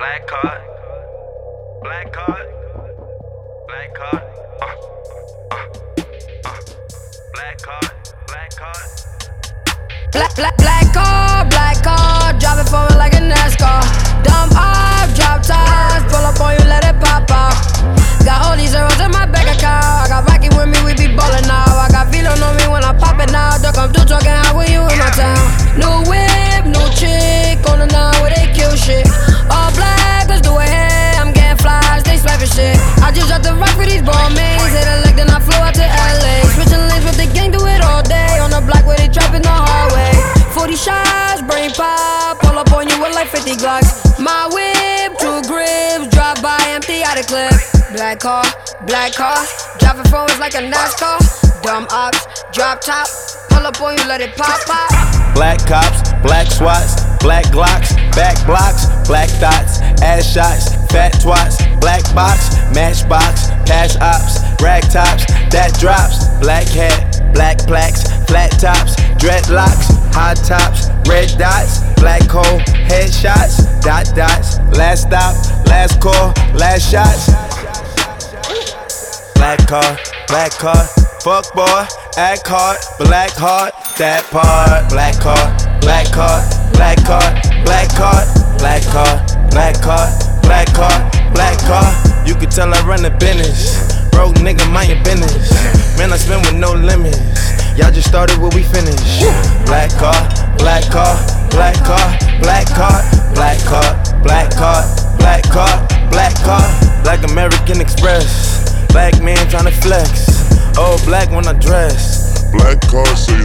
Black card. Black card. Black card. Uh, uh, uh. Black card. Black card. Black, black, black car, black car, driving forward like a NASCAR. Dump just dropped the rock for these ball mates. Hit a leg, then I flew out to LA. Switching lanes with the gang, do it all day. On the block where they trapping the hallway. 40 shots, brain pop. Pull up on you with like 50 Glocks. My whip, two grips. Drop by, empty out the clip. Black car, black car. Driving forwards like a NASCAR. Dumb ops, drop top. Pull up on you, let it pop pop. Black cops, black swats, black glocks, back blocks, black dots, ass shots, fat twats, box, matchbox, cash ops, rag tops, that drops, black hat, black plaques, flat tops, dreadlocks, high tops, red dots, black hole, headshots, dot dots, last stop, last call, last shots. Black car, black car, fuck boy, act hard, black heart, that part. Black car, black car, black car, black car, black car, black car, can tell I run the business. Broke nigga, mind your business. Man, I spend with no limits. Y'all just started what we finished. Black car, black car, black car, black car, black car, black car, black car, black car. Black American Express. Black man trying to flex. Oh, black when I dress. Black car, say